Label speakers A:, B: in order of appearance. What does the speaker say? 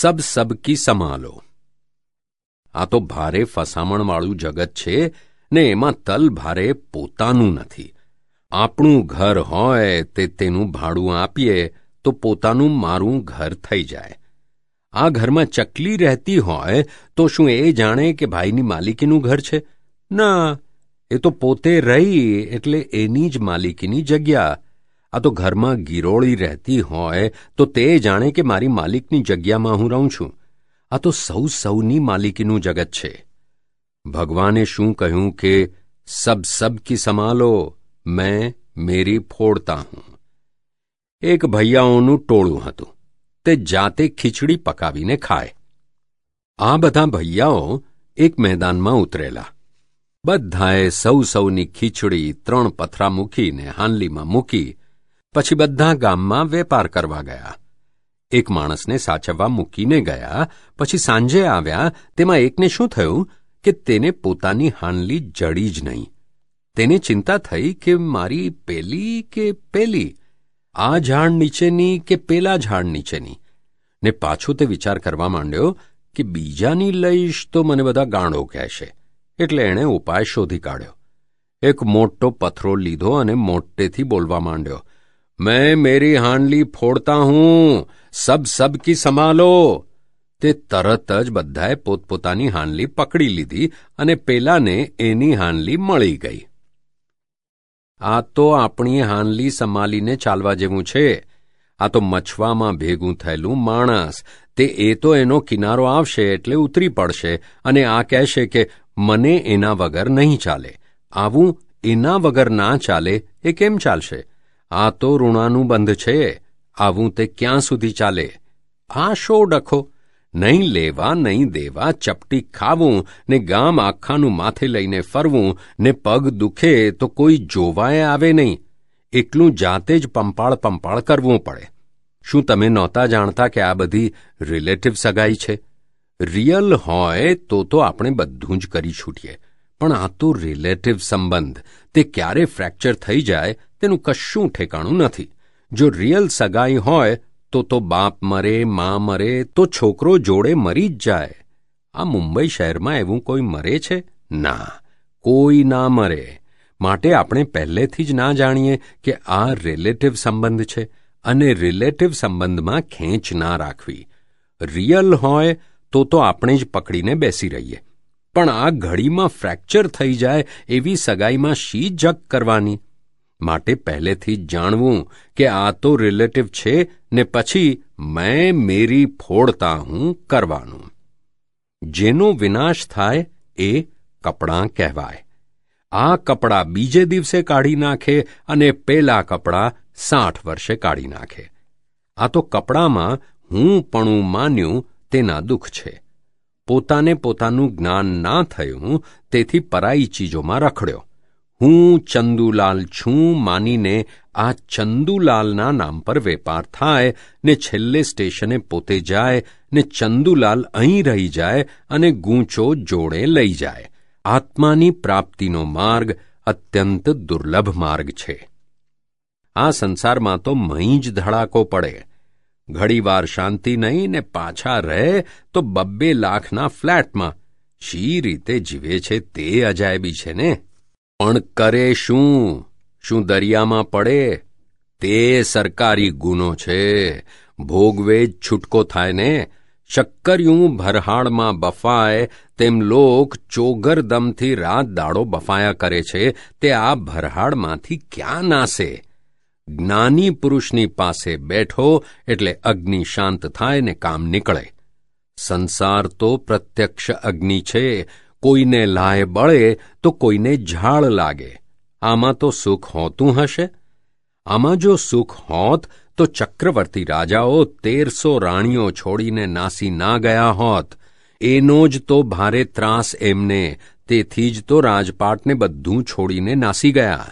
A: સબ સબ કી સંભાલો આ તો ભારે ફસામણવાળું જગત છે ને એમાં તલ ભારે પોતાનું નથી. આપણું ઘર હોય તે તેનું ભાડું આપીએ તો પોતાનું મારું ઘર થઈ જાય. આ ઘરમાં ચકલી રહેતી હોય તો શું એ જાણે કે ભાઈની માલિકીનું ઘર છે? ના, એ તો પોતે રહી એટલે એની જ માલિકીની જગ્યા. આ તો ઘરમાં ગિરોળી રહેતી હોય તો તે જાણે કે મારી માલિકની જગ્યામાં હું રહું છું. આ તો સૌ સૌની માલિકીનું જગત છે. ભગવાને શું કહ્યું કે, સબ સબ કી સમાલો મેં મેરી ફોડતા હું. એક ભૈયાઓનું ટોળું હતું. તે જાતે ખીચડી પકાવીને ખાય. આ બધા ભૈયાઓ એક મેદાનમાં ઉતરેલા. બધાએ સૌ સૌની ખીચડી ત્રણ પથરા મૂકીને હાંલીમાં મૂકી પછી બધા ગામમાં વેપાર કરવા ગયા. એક માણસને સાચવવા મૂકીને ગયા, પછી સાંજે આવ્યા, તેમાં એકને શું થયું કે તેને પોતાની હાંડલી જડી જ નહીં. તેને ચિંતા થઈ કે મારી પેલી કે પેલી, આ ઝાડ નીચેની કે પેલા ઝાડ નીચેની. ને પાછો તે વિચાર કરવા માંડ્યો કે બીજાની લઈશ તો મને બધા ગાંડો કહેશે. એટલે એણે ઉપાય શોધી કાઢ્યો. એક મોટો પથરો લીધો અને મોટેથી બોલવા માંડ્યો. મેં મેરી હાંડલી ફોડતા હું સબ સબ કી સંભાલો તે તરત જ બધાએ પોતપોતાની હાંડલી પકડી લીધી અને પેલાને એની હાંડલી મળી ગઈ આ તો આપણી હાંડલી સંભાલીને ચાલવા જેવું છે આ તો મછવામાં ભેગું થયેલું માણસ તે એ તો એનો કિનારો આવશે એટલે ઉતરી પડશે અને આ કહેશે કે મને એના વગર નહીં ચાલે આવું એના વગર ના ચાલે એ કેમ ચાલશે આ તો ઋણાનું બંધ છે, આવું તે ક્યાં સુધી ચાલે? આ શો ડખો. નહીં લેવા, નહીં દેવા, ચપટી ખાવું, ને ગામ આખાનું માથે લઈને ફરવું, ને પગ દુખે તો કોઈ જોવાએ આવે નહીં. એકલું જાતે જ પંપાળ પંપાળ કરવું પડે. શું તમે નહોતા જાણતા કે આ બધી રિલેટિવ સગાઈ છે? રિયલ હોય તો તો આપણે બધું જ કરી છૂટીએ. પણ આ તો રિલેટિવ સંબંધ. તે ક્યારે ફ્રેક્ચર થઈ જાય તેનું કશું ઠેકાણું નથી. જો રિયલ સગાઈ હોય, તો તો બાપ મરે, મા મરે, તો છોકરો જોડે મરી જ જાય. આ મુંબઈ શહેરમાં એવું કોઈ મરે છે? ના, કોઈ ના મરે. માટે આપણે પહેલેથી જ ના જાણીએ કે આ રિલેટિવ સંબંધ છે અને રિલેટિવ સંબંધમાં ખેંચ ના રાખવી. રિયલ હોય તો તો આપણે જ પકડીને બેસી રહીએ. પણ આ ઘડીમાં ફ્રેક્ચર થઈ જાય એવી સગાઈમાં શી જગ કરવાની? માટે પહેલેથી જ જાણવું કે આ તો રિલેટિવ છે ને પછી મેં મેરી ફોડતા હું કરવાનું. જેનો વિનાશ થાય એ કપડાં કહેવાય. આ કપડાં બીજે દિવસે કાઢી નાખે અને પેલા કપડાં સાઠ વર્ષે કાઢી નાખે. આ તો કપડામાં હું પણું માન્યું તેના દુઃખ છે. પોતાને પોતાનું જ્ઞાન ના થયું, તેથી પરાઈ ચીજોમાં રખડ્યો. હું ચંદુલાલ છું માનીને આ ચંદુલાલના નામ પર વેપાર થાય ને છેલ્લે સ્ટેશને પોતે જાય ને ચંદુલાલ અહીં રહી જાય અને ગૂંચો જોડે લઈ જાય. આત્માની પ્રાપ્તિનો માર્ગ અત્યંત દુર્લભ માર્ગ છે. આ સંસારમાં તો મહી જ ધડાકો પડે. ઘડીવાર શાંતિ નહીં ને પાછા રહે તો બબ્બે લાખના ફ્લેટમાં. શી રીતે જીવે છે તે અજાયબી છે ને? પણ કરે શું? શું દરિયામાં પડે? તે સરકારી ગુનો છે. ભોગવે જ છૂટકો થાય ને? શક્કરિયું ભરહાડમાં બફાય, તેમ લોક ચોગરદમથી રાત દાડો બફાયા કરે છે, તે આ ભરહાડમાંથી ક્યાં નાસે? જ્ઞાની પુરુષની પાસે બેઠો એટલે અગ્નિ શાંત થાય ને કામ નીકળે. સંસાર તો પ્રત્યક્ષ અગ્નિ છે, કોઈને લાય બળે તો કોઈને ઝાડ લાગે. આમાં તો સુખ હોતું હશે? આમાં જો સુખ હોત તો ચક્રવર્તી રાજાઓ તેરસો રાણીઓ છોડીને નાસી ના ગયા હોત. એનો જ તો ભારે ત્રાસ એમને. તેથી જ તો રાજપાટને બધું છોડીને નાસી ગયા.